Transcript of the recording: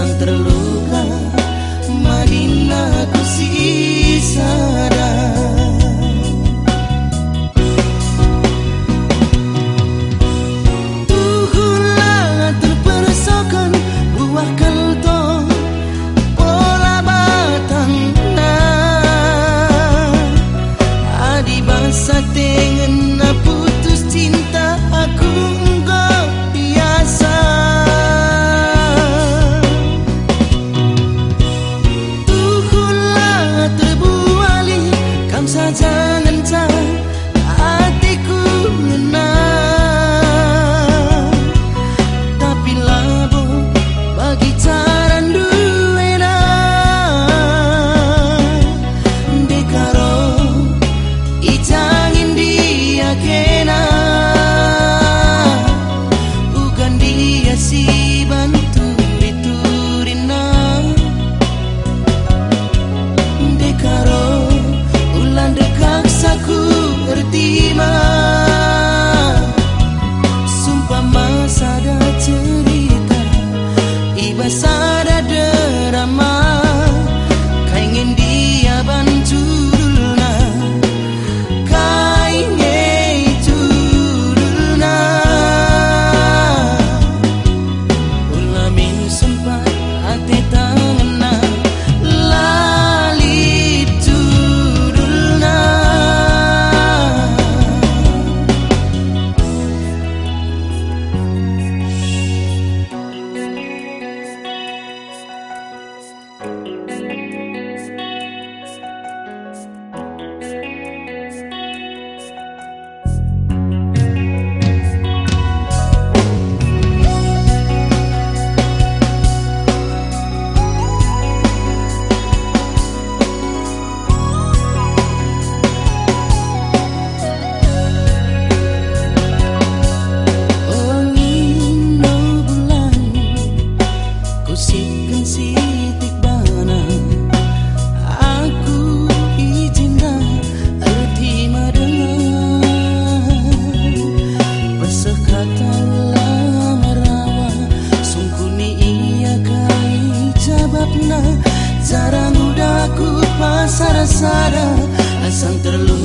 pasang terlalu Cara mudaku pasar sadar Asam terluka